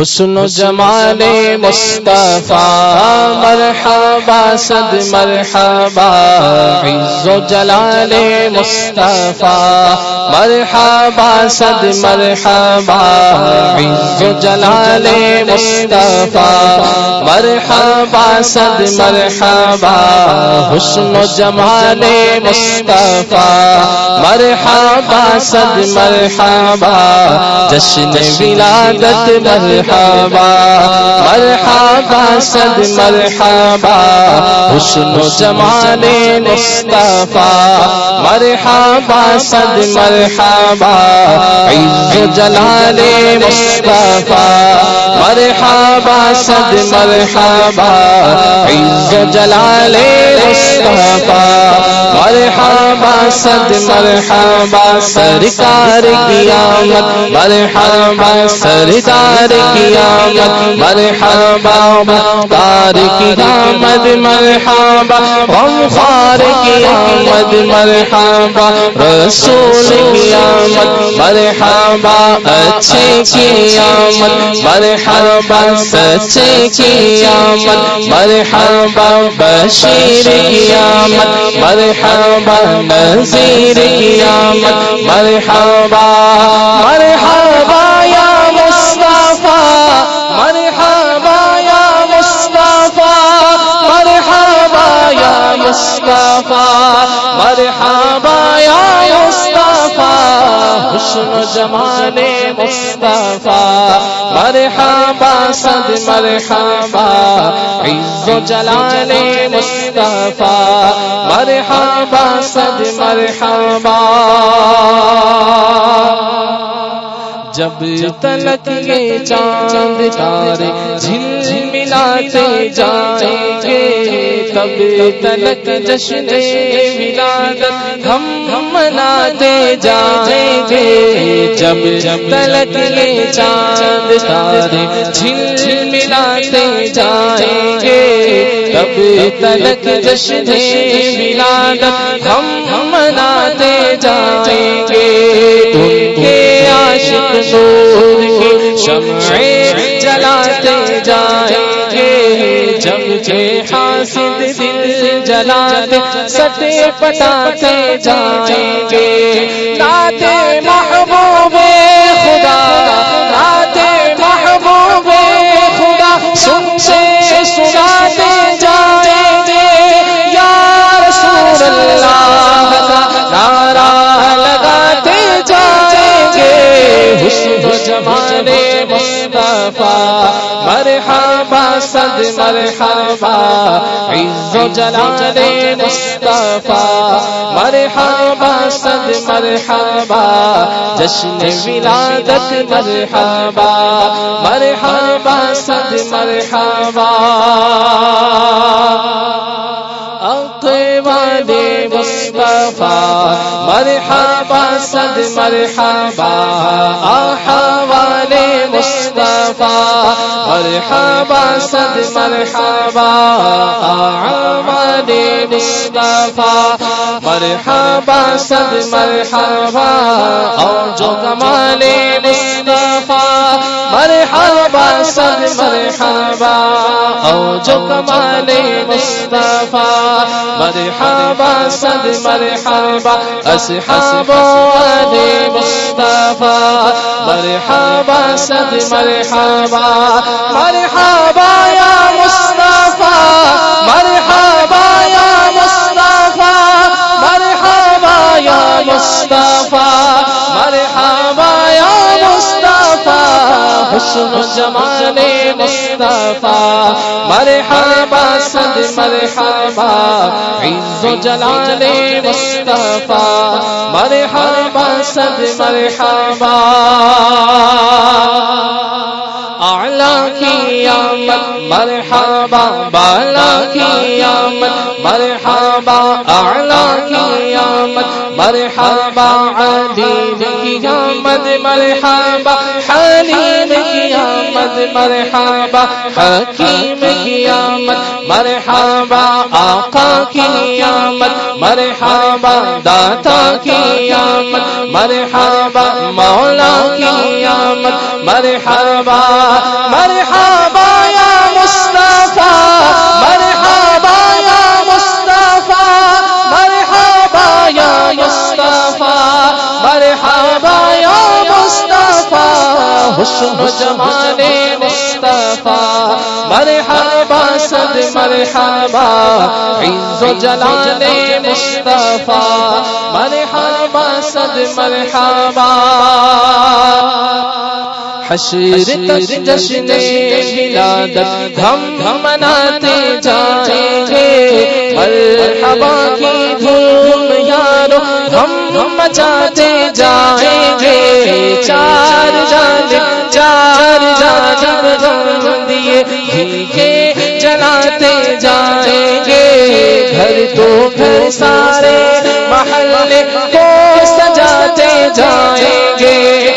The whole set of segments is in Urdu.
حسن و جمال مصطفیٰ۔ مرحبا صد مرحبا عز و جلال مصطفیٰ۔ مرحبا صد مرحبا عز و جلال مصطفیٰ۔ مرحبا صد مرحبا حسن و جمال مصطفیٰ۔ مرحبا صد مرحبا جشن ولادت مرحبا۔ مرحبا مرحبا، صد مرحبا، حسن و جمال مصطفیٰ، مرحبا، صد مرحبا، عز و جلال مصطفیٰ، مرحبا، صد مرحبا، عز و جلال مصطفیٰ مرحبا صد مرحبا سرکار کی آمد مرحبا سرکار کی آمد مرحبا مختار کی آمد مرحبا غمخار کی آمد مرحبا رسول کی آمد مرحبا اچھے کی آمد مرحبا سچے کی آمد مرحبا بشیر قیامت مرحبا نذیر قیامت مرحبا مرحبا مرحبا یا مرحبا یا مصطفیٰ، مرحبا، صد مرحبا، عز و جلال مصطفیٰ، مرحبا، صد مرحبا۔ جب تلک یہ چاند تارے، جھل ملاتے جائیں گے، تب تلک جشن ولادت ہم مناتے جائیں گے۔ جب جب تلک یہ چاند تارے جھل ملاتے جائیں گے۔ تب تلک جشن ولادت ہم مناتے جائیں گے۔ ان کے عاشق نور کی شمعیں گے حاصل دل جلاتے سٹے پٹاتے جائیں گے۔ محبوب خدا صد مرحبا، عز و جلال مصطفیٰ. مرحبا صد مرحبا، جشن ولادت مرحبا. مرحبا صد مرحبا. والے مصطفیٰ، مرحبا صد مرحبا، آحا والے مصطفیٰ، مرحبا صد مرحبا والے مصطفیٰ، مرحبا صد مرحبا اور جو کمال مصطفیٰ سر مرحبا او جو کمال مصطفیٰ، مرحبا سر مرحبا، اصحاب آل مصطفیٰ، مرحبا سر مرحبا مرحبا یا مصطفیٰ حسن جمال مصطفیٰ، مرحبا صد مرحبا، عز و جلال مصطفیٰ، مرحبا صد مرحبا۔ اعلیٰ کی آمد، مرحبا، بالا کی آمد، مرحبا، اعلیٰ کی آمد، مرحبا۔ آمد مرحبا حکیم کی آمد مرحبا، آقا کی آمد مرحبا، داتا کی آمد مرحبا، مولا کی آمد مرحبا مرحبا، صد مرحبا، عز و جلال مصطفیٰ. مرحبا، صد مرحبا. حشر تک جشن ولادت ہم مناتے جائیں گے. مرحبا کی ہم مچاتے جائیں گے۔ چار جانب چار جان دیے بھیگے جلاتے جائیں گے۔ گھر تو گھر سارے محلے کو سجاتے جائیں گے۔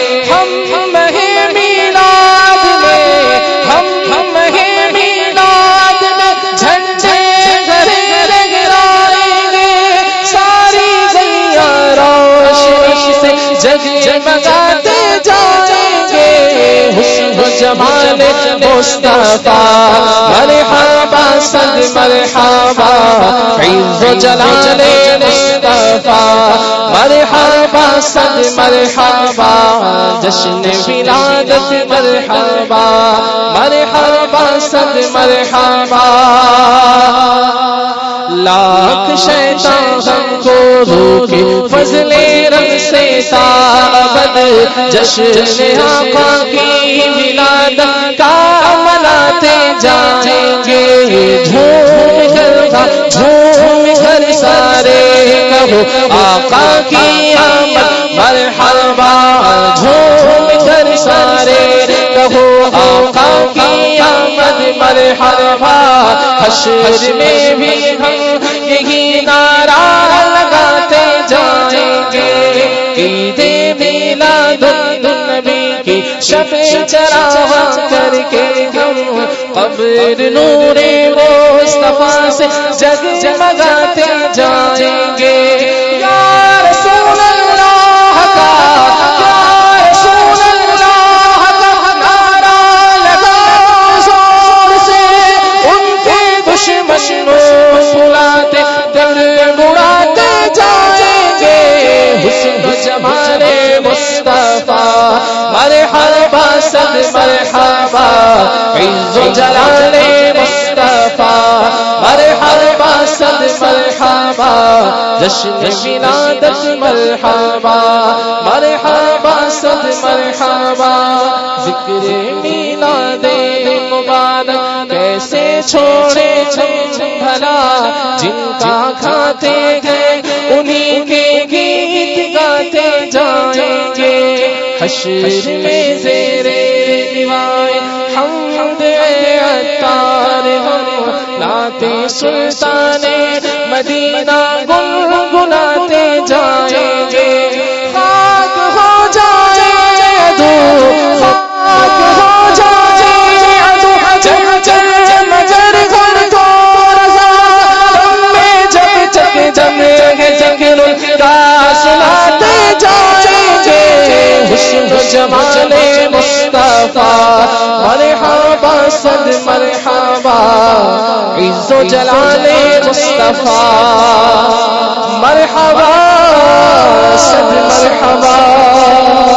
جگمگاتے جائیں گے۔ حسن جمال مصطفیٰ، مرحبا صد مرحبا، عز و جلال مصطفیٰ، مرحبا صد مرحبا، جشن ولادت مرحبا مرحبا صد مرحبا۔ لاکھ شیطان ہم کو روکے فضل رب سے سابد جشن آقا کی ولادت کا مناتے جائیں گے۔ جھوم کر جھوم کر سارے کہو آقا کی آمد، مرحبا۔ جھوم کر سارے کہو آقا حشر میں بھی ہم یہی نعرہ لگاتے جائیں گے۔ عید میلاد نبی کی شب چراغا کر کے ہم قبر نور مصطفیٰ سے جگ جگاتے جائیں مرحبا صد مرحبا عز و جلال مصطفیٰ، مرحبا صد مرحبا جشن ولادت مرحبا مرحبا صد مرحبا ذکر میلاد مبارک، کیسے چھوڑے بھلا، جن کا کھاتے گئے، انہیں کے گیت گاتے جائیں گے، حشر میں سلطان مدینہ گنگناتے صد مرحبا عز و جلال مصطفیٰ۔ مرحبا صد مرحبا۔